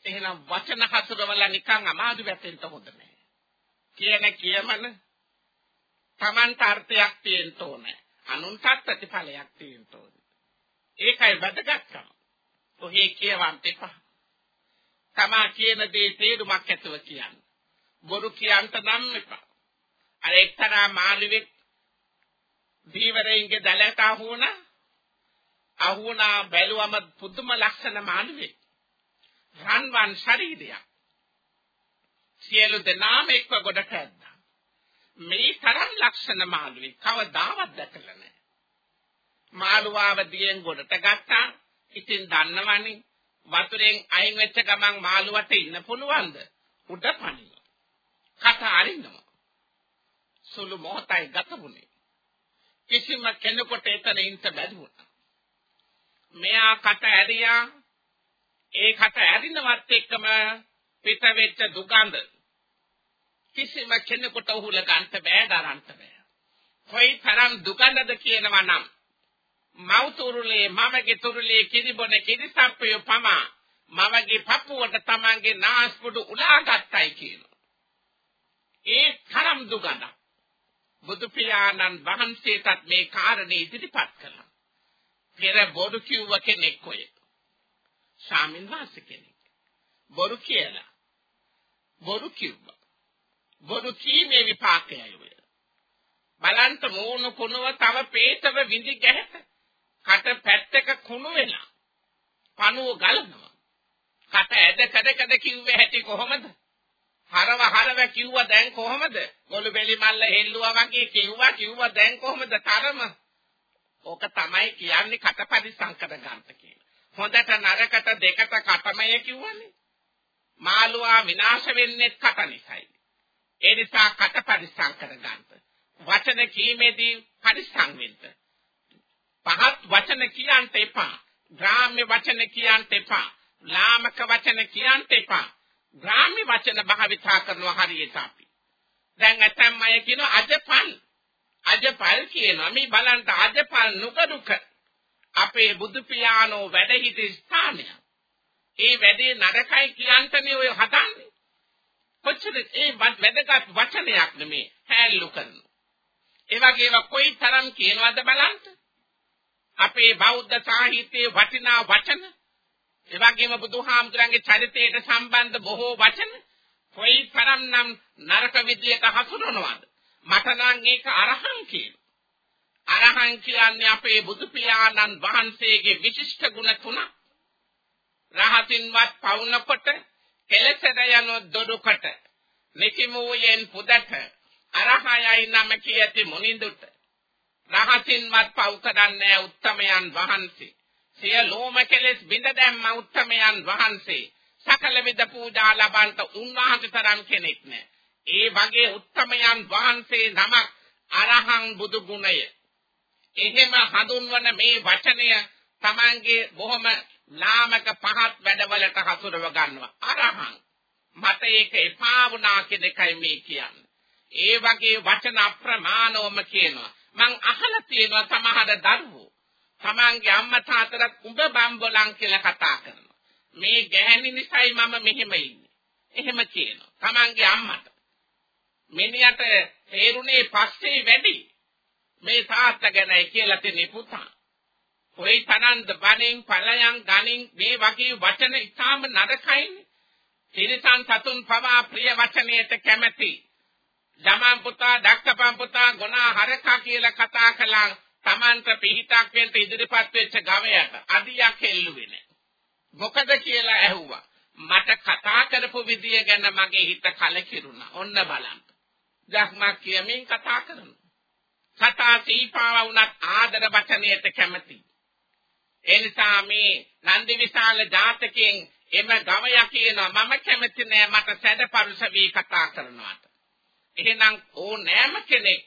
එහෙනම් වචන හසුරවල නිකන් අමාරු වැටෙන්න හොඳ නැහැ. කියන කියමන Tamanට අර්ථයක් තියෙන්න ඕනේ. අනුන්ටත් ප්‍රතිඵලයක් තියෙන්න ඕනේ. ඒකයි වැදගත්කම. ඔහේ කියවන්න එපා. තමා කියන දේ තේරුමක් ඇතුව කියන්න. බොරු කියන්න නම් එපා. අර එක්තරා මාළුවෙක් දීවරයින්ගේ දැලට අහුණ අහුණා බැලුවම පුදුම ලක්ෂණ මාළුවෙක්. රන්වන් ශරීරයක්. සියලු දෙනාම එක්ව ගොඩට ඇද්දා. මේ තරම් ලක්ෂණ මාළුවේ කවදාවත් දැකලා නැහැ. මාළුවාව දියෙන් ගොඩට ගත්තා. ඉතින් දන්නවනේ වතුරෙන් අයින් වෙච්ච ගමන් මාළුවට ඉන්න පුළුවන්ද? උඩ පනින. කට අරින්නවා. සුළු මොහොතයි ගත වුණේ. කිසිම කෙනෙකුට එතන ඉන්න බැරිුණා. මෙයා කට ඇරියා ඒ කට ඇරිනවත් එක්කම පිට වෙච්ච දුගඳ කිසිම කෙනෙකුට උහුල ගන්න බෑ දරන්න බෑ. කොයි තරම් දුකඳද කියනවා නම් මව්තුරුලේ මමගේ තුරුලේ කිරිබොන කිරිසප්පය පමා මමගේ පපුවට තමන්ගේ නාස්පුඩු උලාගත්තයි කියනවා. ඒ තරම් දුකඳ. බුදු පියාණන් වහන්සේටත් මේ කාරණේ ඉදිරිපත් කළා. පෙර බොරු කිව්ව කෙනෙක් ඔය. ස්වාමින් වහන්සේ කෙනෙක්. බොරු කියලා. බොරු කිව්වා. බොරු කීමේ විපාකයයි ඔය. බලන්ත මූණු කුණුව තව පේතව විඳි ගැහැට කට පැත්තක කුණු වෙලා පණුව ගලනවා. කට ඇද කඩ කඩ කිව්වේ හැටි කොහොමද? හරව හරව කිව්වා දැන් කොහොමද? ගොළු බෙලි මල්ල හෙල්ලුවා වගේ කිව්වා කිව්වා දැන් කොහොමද තරම? ඕක තමයි කියන්නේ කට පරිසංකර ගන්නට කියලා. හොඳට නරකට දෙකට කටමය කිව්වනේ. මාළුවා විනාශ වෙන්නේ කට නිසායි. ඒ නිසා කට පරිස්සම් කරගන්න. වචන කීමේදී පරිස්සම් වෙන්න. පහත් වචන කියන්න එපා. ග්‍රාම්‍ය වචන කියන්න එපා. ලාමක වචන කියන්න එපා. ග්‍රාම්‍ය වචන භාවිතා කරනවා හරියට අපි. දැන් ඇතම් අය කියනවා අජපල්. අජපල් කියනවා මේ බලන්න අජපල් නුකදුක. අපේ බුදු පියාණෝ වැඩ සිටි ස්ථානය. ඒ වැඩේ නරකයි කියන්ටනේ ඔය හදන්නේ. කොච්චර ඒ වැදගත් වචනයක් නෙමේ හැල්ලු කරනවා. ඒ වගේ ඒවා කොයි තරම් කියනවද බලන්න. අපේ බෞද්ධ සාහිත්‍යයේ වටිනා වචන ඒ වගේම බුදුහාමුදුරන්ගේ චරිතයට සම්බන්ධ බොහෝ වචන කොයි තරම්නම් නරක විදියට හසුරනවද මට නම් ඒක අරහං කියන අරහං කියන්නේ අපේ බුදු පියාණන් වහන්සේගේ විශිෂ්ට ගුණ තුනක්. රහතින්වත් පවුනකොට කෙලසද යන දොඩුකට නිකිමූයෙන් පුදට අරහයයි නම කියති මුනිඳුට. රහසින්වත් පව් කරන්නේ උත්තමයන් වහන්සේ. සියලෝම කෙලෙස් බිඳ දැම්ම උත්තමයන් වහන්සේ. සකල විද පූජා ලබන්ට උන්වහන්සේ තරම් කෙනෙක් නෑ. ඒ වගේ උත්තමයන් වහන්සේ නමක් අරහං බුදු ගුණය. එහෙම හඳුන්වන මේ වචනය Tamange බොහොම ලාමක පහත් වැඩවලට හසුරව ගන්නවා. අරහං. මට ඒක එපා වුණා කියන එකයි මේ කියන්නේ. ඒ වගේ වචන අප්‍රමාණවම කියනවා. මං අහලා තියෙනවා සමහර දරුවෝ. තමන්ගේ අම්මා තාත්තට උඹ බම්බලන් කියලා කතා කරනවා. මේ ගැහණි නිසායි මම මෙහෙම ඉන්නේ. එහෙම කියනවා. තමන්ගේ අම්මට. මිනිහට තේරුනේ පස්සේ වැඩි. මේ තාත්තා ගැනයි කියලා තියෙන පුතා. කොයි තනන්ද බණෙන් ඵලයන් ගණින් මේ වගේ වචන ඉතාම නරකයිනේ. තිරිසන් සතුන් පවා ප්‍රිය වචනයට කැමැති. ජමන් පුතා, දක්කපන් පුතා, ගුණා හරකා කියලා කතා කළා. Tamanta පිහිටක් වෙන්න ඉදිරිපත් වෙච්ච ගවයට අදියක් හෙල්ලුවේ නැහැ. මොකද කියලා ඇහුවා. මට කතා කරපු විදිය ගැන මගේ හිත කලකිරුණා. ඔන්න බලන්න. ජක්මක් කියමින් කතා කරනවා. සතා සීපාව වුණත් ආදර වචනයට කැමති. ඒ නිසා මේ නන්දි විශාල ජාතකයෙන් එම ගවයා කියනවා මම කැමති නෑ මට සැඩපරුස වී කතා කරනවාට. එහෙනම් ඕනෑම කෙනෙක්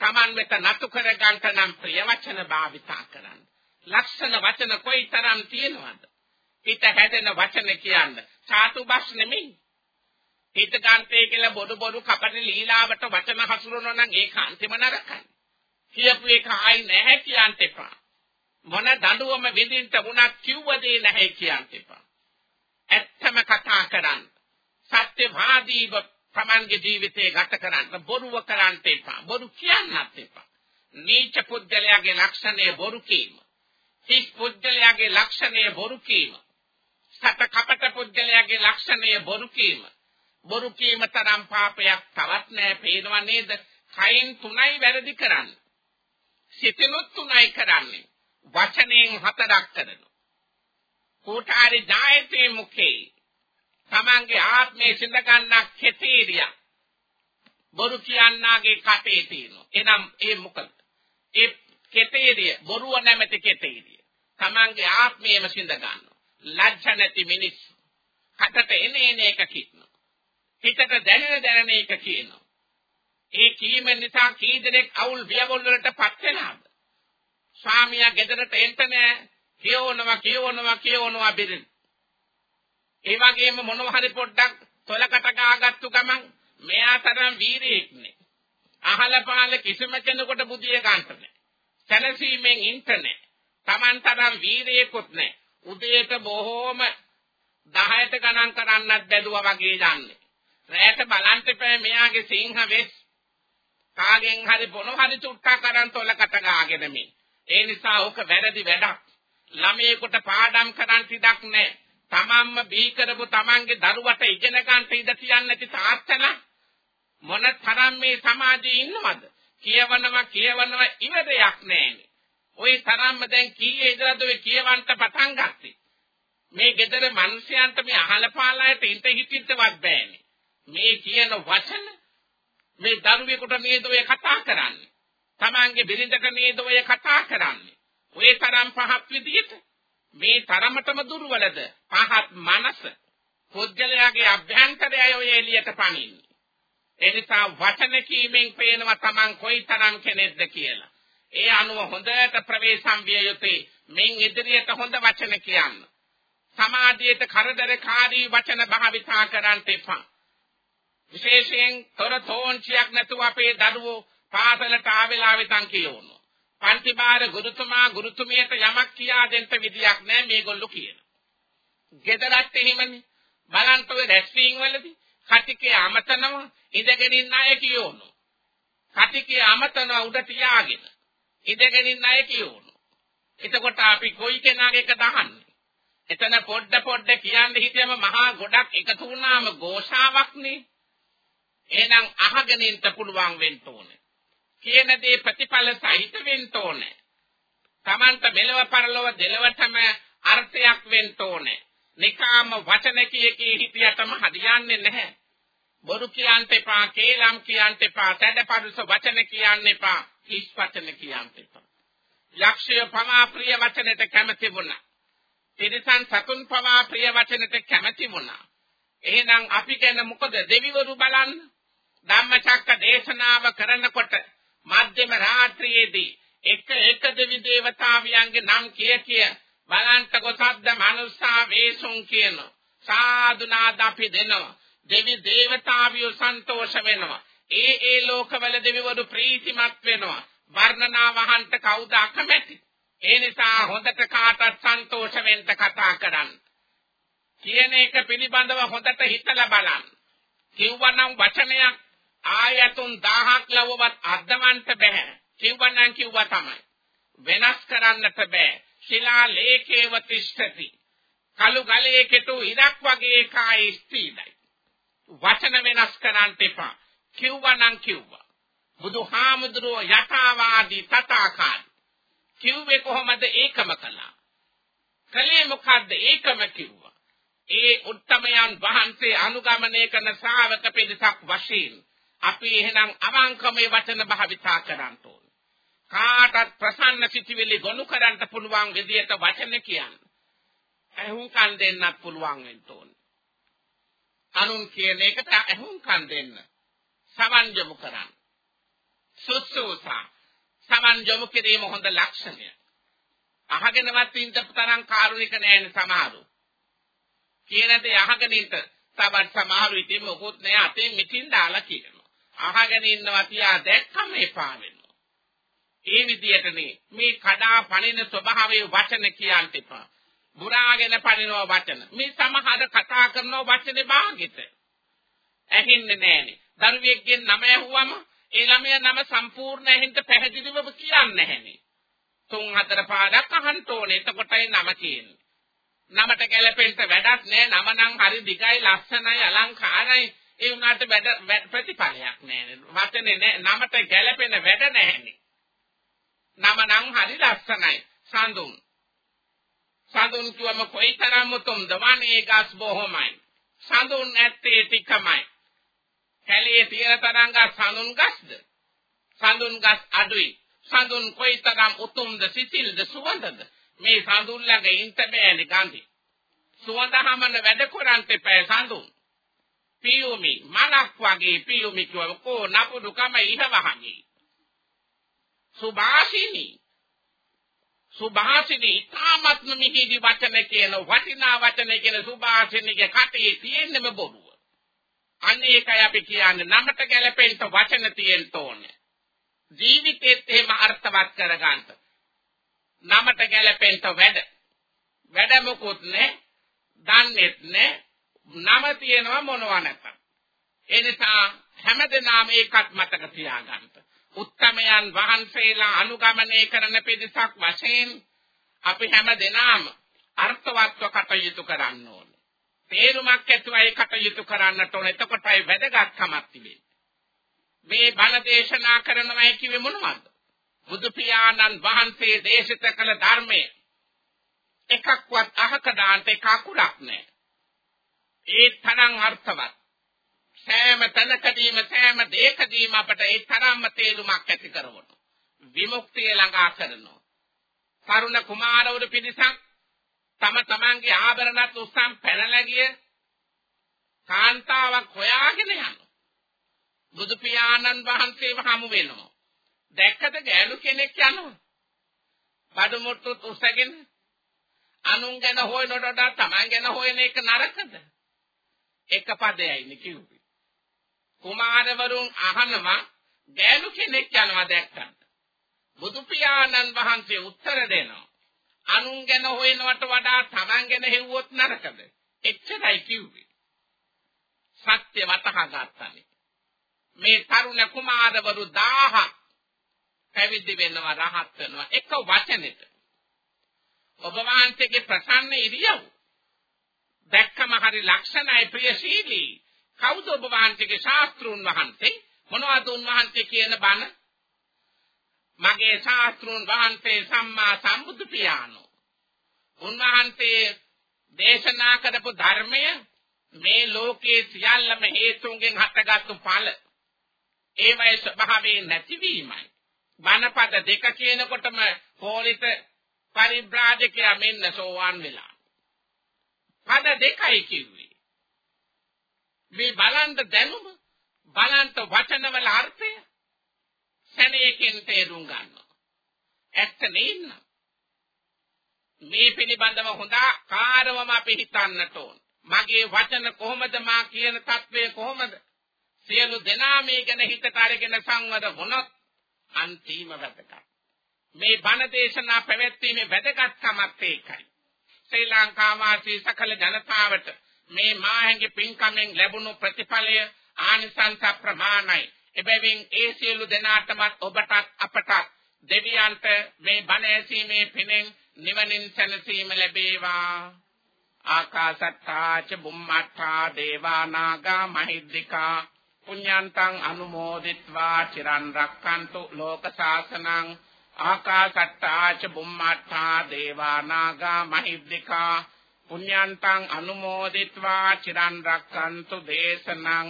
Taman වෙත නතු කර ගන්නට නම් ප්‍රිය වචන භාවිතා කරන්න. ලක්ෂණ වචන කොයිතරම් තියෙනවද? හිත හැදෙන වචන කියන්නේ සාතු බස් නෙමෙයි. හිත ගන්තේ කියලා බොඩු බොඩු කපට ලීලාවට වචන හසුරනවා නම් ඒක අන්තිම නරකයි. කියපු එක ආයි නැහැ කියන්න එපා. මොන දඬුවම විඳින්න වුණත් කිව්ව දේ නැහැ කියන්න එපා. ඇත්තම කතා කරන්න. සත්‍යවාදීව තමන්ගේ ජීවිතේ ගත කරන්න බොරුව කරන්න එපා. බොරු කියන්නත් එපා. නීච පුද්ගලයාගේ ලක්ෂණය බොරු කීම. හිස් පුද්ගලයාගේ ලක්ෂණය බොරු කීම. සත කපට පුද්ගලයාගේ ලක්ෂණය බොරු කීම. බොරු කීම තරම් පාපයක් තවත් නෑ පේනව නේද? කයින් තුනයි වැරදි කරන්නේ. සිතනොත් තුනයි කරන්නේ. වචනෙන් හතරක් කරනවා. කෝටාරි ජායතේ මුඛේ තමන්ගේ ආත්මයේ සිඳ ගන්නක් කෙතීරිය. බොරු කියන්නාගේ කටේ තියෙනවා. එනම් ඒ මොකද? ඒ කෙතීරිය බොරුව නැමැති කෙතීරිය. තමන්ගේ ආත්මයේම සිඳ ගන්නවා. ලැජ්ජ නැති මිනිස්සු. කටට එන එන එක කියනවා. හිතට දැනෙන දැනෙන එක කියනවා. ඒ කීම නිසා කී දෙනෙක් අවුල් වියවුල් වලට පත් වෙනවද? ස්වාමියා ගෙදරට එන්න නෑ. කියවනවා කියවනවා කියවනවා බෙරෙන. ඒ වගේම මොනවා හරි පොඩ්ඩක් තොලකට ගාගත්තු ගමන් මෙයා තරම් වීරයෙක් නේ. අහල පහල කිසිම කෙනෙකුට බුදිය ගන්නට නෑ. සැනසීමෙන් ඉන්න නෑ. Taman තරම් වීරයෙකුත් නෑ. උදේට බොහෝම 10ට ගණන් කරන්නත් බැදුවා වගේ යන්නේ. රැයට බලන්න එපා මෙයාගේ සිංහ වෙස් කාගෙන් හරි බොන හරි චුට්ටක් අරන් තොලකට ගාගෙන මේ. ඒ නිසා ඕක වැරදි වැඩක්. ළමයෙකුට පාඩම් කරන්න ඉඩක් නැහැ. තමන්ම බී කරපු තමන්ගේ දරුවට ඉගෙන ගන්නට ඉඩ තියන්නේ නැති තාත්තලා මොන තරම් මේ සමාජයේ ඉන්නවද? කියවනවා කියවනවා ඉවරයක් නැහැ. ওই තරම්ම දැන් කීයේ ඉඳලාද ඔය කියවන්න පටන් ගත්තේ? මේ ගෙදර මිනිසයන්ට මේ අහල පාලායට ඉඳ හිටින්නවත් බෑනේ. මේ කියන වචන මේ දරුවෙකුට නේද ඔය කතා කරන්නේ. Tamange බිරිඳට නේද ඔය කතා කරන්නේ. ඔය තරම් පහත් විදියට මේ තරමටම දුර්වලද පහත් මනස පුද්ගලයාගේ අභ්‍යන්තරයයි ඔය එළියට පනින්නේ. ඒ නිසා වචන කීමෙන් පේනවා Taman කොයිතරම් කෙනෙක්ද කියලා. ඒ අනුව හොඳට ප්‍රවේශම් විය යුතුයි. මෙන් ඉදිරියට හොඳ වචන කියන්න. සමාධියට කරදරකාරී වචන භාවිතා කරන්න එපා. විශේෂයෙන් තොර තෝන්චියක් නැතුව අපේ දරුවෝ පාසලට ආවෙලා වෙතන් කියවනවා. පන්තිබාර ගුරුතුමා ගුරුතුමියට යමක් කියා දෙන්න විදියක් නැහැ මේගොල්ලෝ කියන. ගෙදරත් එහෙමනේ. බලන්න ඔය රැස්වීම් වලදී කටිකේ අමතනවා ඉඳගෙන ඉන්න අය කියවනු. කටිකේ අමතනවා උඩ තියාගෙන ඉඳගෙන ඉන්න අය කියවනු. එතකොට අපි කොයි කෙනාගේක දහන්නේ? එතන පොඩ පොඩ කියන්නේ හිතේම මහා ගොඩක් එකතු වුණාම ഘോഷාවක් නේ. එහෙනම් අහගෙන ඉන්න පුළුවන් වෙන්න ඕනේ. කියන දේ ප්‍රතිඵල සහිත වෙන්න ඕනේ. Tamanta මෙලව පරලොව දෙලවටම අර්ථයක් වෙන්න ඕනේ. නිකාම වචන කීකී හිතියටම හදියන්නේ නැහැ. බොරු කියන්න එපා, කේලම් කියන්න එපා, සැඩපරුස වචන කියන්න එපා, හිස් වචන කියන්න එපා. යක්ෂය පමා ප්‍රිය වචනට කැමති වුණා. තිරිසන් සතුන් පමා ප්‍රිය වචනට කැමති වුණා. එහෙනම් අපි ගැන මොකද දෙවිවරු බලන්න? ධම්මචක්ක දේශනාව කරනකොට මධ්‍යම රාත්‍රියේදී එක එක දෙවි දේවතාවියන්ගේ නම් කිය කිය බලන්ට කොසද්ද මනුස්සා වේසුන් කියන සාදු නාද අපි දෙනවා. දෙවි දේවතාවියෝ සන්තෝෂ වෙනවා. ඒ ඒ ලෝකවල දෙවිවරු ප්‍රීතිමත් වෙනවා. වර්ණනා වහන්ට කවුද අකමැති? ඒ නිසා හොඳට කාටත් සන්තෝෂ වෙන්න කතා කරන්න. කියන එක පිළිබඳව හොඳට හිතලා බලන්න. කිව්වනම් වචනයක් ආයතුන් 1000ක් ලවවත් අද්දවන්න බෑ. කිව්වනම් කිව්වා තමයි. වෙනස් කරන්නට බෑ. ශිලා ලේකේව තිෂ්ඨති. කළු ගලේ කෙටු ඉරක් වගේ කායි ස්ථීරයි. වචන වෙනස් කරන්න එපා. කිව්වනම් කිව්වා. බුදුහාමුදුරුවෝ යථාවාදී තථාකාරී. කිව්වේ කොහොමද ඒකම කළා. කලේ මොකද්ද ඒකම කිව්වා. ඒ උත්තමයන් වහන්සේ අනුගමනය කරන ශ්‍රාවක පිරිසක් වශයෙන් අපි එහෙනම් අවංකව මේ වචන භාවිතා කරන්න ඕනේ. කාට කාටත් ප්‍රසන්න සිටිවිලි ගොනු කරන්න පුළුවන් විදියට වචන කියන්නේ. ඇහුම්කන් දෙන්නත් පුළුවන් වෙන්න ඕන. අනුන් කියන එකට ඇහුම්කන් දෙන්න. සමන් යොමු කරන්න. සුසුසා සමන් යොමු කිරීම හොඳ ලක්ෂණය. අහගෙනවත් ඉන්න තරම් කාරුණික නෑනේ සමහරු. කියන දේ අහගෙන ඉන්න තවත් සමහරු ඉතින් මොකොත් නෑ අතේ මිටින් දාලා කියනවා. අහගෙන ඉන්නවා තියා දැක්කම එපා වෙනවා. ඒ විදිහටනේ මේ කඩා පනින ස්වභාවයේ වචන කියන්ට එපා. බුරාගෙන පනිනවා වචන. මේ සමහර කතා කරන වචනේ භාගිත. ඇහින්නේ නෑනේ. දරුවෙක්ගෙන් නම ඇහුවම ඒ ළමයා නම සම්පූර්ණ ඇහින්ට පැහැදිලිවම කියන්නේ නැහැනේ. තුන් හතර පාඩක් අහන්න ඕනේ. එතකොටයි නම කියන්නේ. නමට ගැලපෙන්න වැඩක් නෑ. නම නම් හරි දිගයි, ලස්සනයි, අලංකාරයි. ඒ උනාට වැඩ ප්‍රතිඵලයක් නෑ. වචනේ නෑ. නමට ගැලපෙන වැඩ නැහැනේ. නම නම් හරි ලස්සනයි. සඳුන්. සඳුන් කියවම කොයිතරම් උතුම්ද වනේ ගස් බොහොමයි. සඳුන් ඇත්තේ ටිකමයි. කැලේ තියෙන තරංග සඳුන් ගස්ද? සඳුන් ගස් අඩුයි. සඳුන් කොයිතරම් උතුම්ද සිසිල්ද සුවඳද? මේ සඳුන් ළඟ ඉන්න බෑනේ ගන්දි. සුවඳහමන වැඩ කරන්ට එපා සඳුන්. පියුමි මනක් වගේ පියුමි කියව කෝ නපුඩු කම ඉහවහනි. සුභාසිනී සුභාසිනී තාමත්ම මිහිදි වචන කියන වටිනා වචන කියන සුභාසිනීගේ කටේ තියෙන්නම බොරුව. අන්න ඒකයි අපි කියන්නේ නමට ගැලපෙන්න වචන තියෙන්න ඕනේ. ජීවිතේත් එහෙම අර්ථවත් කරගන්න. නමට ගැලපෙන්න වැඩ. වැඩ මොකුත් නැහැ. දන්නේත් නැහැ. නම තියෙනවා මොනවා නැත්තම්. ඒ නිසා හැමදෙනාම ඒකත් මතක තියාගන්න. උත්තමයන් වහන්සේලා අනුගමනය කරන පිරිසක් වශයෙන් අපි හැමදෙනාම අර්ථවත්ව කටයුතු කරන්න ඕනේ. තේරුමක් ඇතුවයි කටයුතු කරන්නට ඕනේ. එතකොටයි වැදගත්කමක් තිබෙන්නේ. මේ බණ දේශනා කරනවයි කිව්වේ මොනවද? බුදු පියාණන් වහන්සේ දේශිත කළ ධර්මය එකක්වත් අහක දාන්න එක අකුරක් නැහැ. ඒ තරම් අර්ථවත්. සෑම තැනකදීම සෑම දෙයකදීම අපට ඒ තරම්ම තේරුමක් ඇති කරවන. විමුක්තිය ළඟා කරනවා. තරුණ කුමාරවරු පිරිසක් තම තමන්ගේ ආභරණත් උස්සන් පැනලා ගිය කාන්තාවක් හොයාගෙන යනවා. බුදු පියාණන් වහන්සේව හමු වෙනවා. දැක්කද ගෑනු කෙනෙක් යනවා. බඩු මුට්ටුත් උස්සගෙන අනුන් ගැන හොයනට වඩා තමන් ගැන හොයන එක නරකද? එක පදයයි කිව්වේ. කුමාරවරුන් අහනවා ගෑනු කෙනෙක් යනවා දැක්කද? බුදු පියාණන් වහන්සේ උත්තර දෙනවා. අනුන් ගැන හොයනවට වඩා තමන් ගැන හෙව්වොත් නරකද? එච්චරයි කිව්වේ. සත්‍ය වටහා ගන්නනේ. මේ තරුණ කුමාරවරු 1000ක් පැවිදි වෙනවා රහත් වෙනවා එක වචනෙට. ඔබ වහන්සේගේ ප්‍රසන්න ඉරියව් දැක්කම හරි ලක්ෂණයි ප්‍රියශීලී. කවුද ඔබ වහන්සේගේ ශාස්ත්‍රුන් වහන්සේ? මොනවද උන්වහන්සේ කියන බණ? මගේ ශාස්ත්‍රුන් වහන්සේ සම්මා සම්බුදු පියාණෝ. උන්වහන්සේ දේශනා කරපු ධර්මය මේ ලෝකයේ සියල්ලම හේතුන්ගෙන් හටගත්තු ඵල. ඒවයි ස්වභාවයෙන් නැතිවීමයි. බණපද දෙක කියනකොටම පොලිත පරිබ්‍රාජකයා මෙන්න සෝවාන් වෙලා. පද දෙකයි කිව්වේ. මේ බලන්න දැනුම බලන්ත වචනවල අර්ථය සැනයකින් තේරුම් ගන්නවා. ඇත්ත නෙන්න. මේ පිළිබඳව හොඳ කාරවම අපි හිතන්නට ඕන. මගේ වචන කොහොමද මා කියන தત્ත්වය කොහොමද? සියලු දෙනා මේ ගැන හිතට අරගෙන සංවද වුණොත් අන්තිම වැදගත්. මේ බණ දේශනා පැවැත්වීමේ වැදගත්කමත් ඒකයි. ශ්‍රී ලංකා වාසී සකල ජනතාවට මේ මාහැඟි පින්කමෙන් ලැබුණු ප්‍රතිඵලය ආනිසංස ප්‍රමාණයි. එබැවින් ඒ සියලු දෙනාටම ඔබටත් අපටත් දෙවියන්ට මේ බණ ඇසීමේ පිණෙන් නිවනින් සැනසීම ලැබේවා. ආකාසත්තා ච බුම්මත්තා දේවා නාග මහිද්దికා පුඤ්ඤන්තං අනුමෝදිත්වා චිරන් රක්칸තු ලෝක සාසනං ආකාකට්ටා ච බුම්මාට්ටා දේවානාගා මහිද්దికා පුඤ්ඤාන්තං අනුමෝදිත්වා චිරන් රක්칸තු දේශනං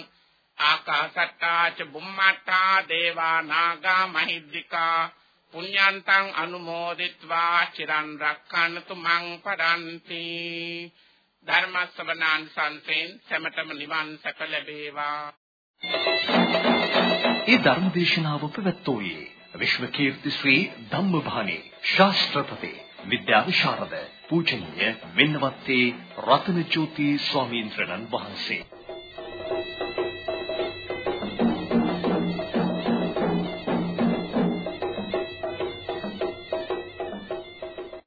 ආකාසට්ටා ච බුම්මාට්ටා දේවානාගා මහිද්దికා පුඤ්ඤාන්තං අනුමෝදිත්වා චිරන් රක්칸තු මං පරන්ති ධර්ම ශ්‍රවණාන් සම්පෙන් සැමටම නිවන් සැප ලැබේවා. ඒ ධර්ම දේශනාව පැවැත්වුවේ විශ්ව කීර්ති ශ්‍රී ධම්මභාණී ශාස්ත්‍රපති විද්‍යා විශාරද පූජනීය වෙන්නවත්තේ රතනජෝති ස්වාමීන් වහන්සේ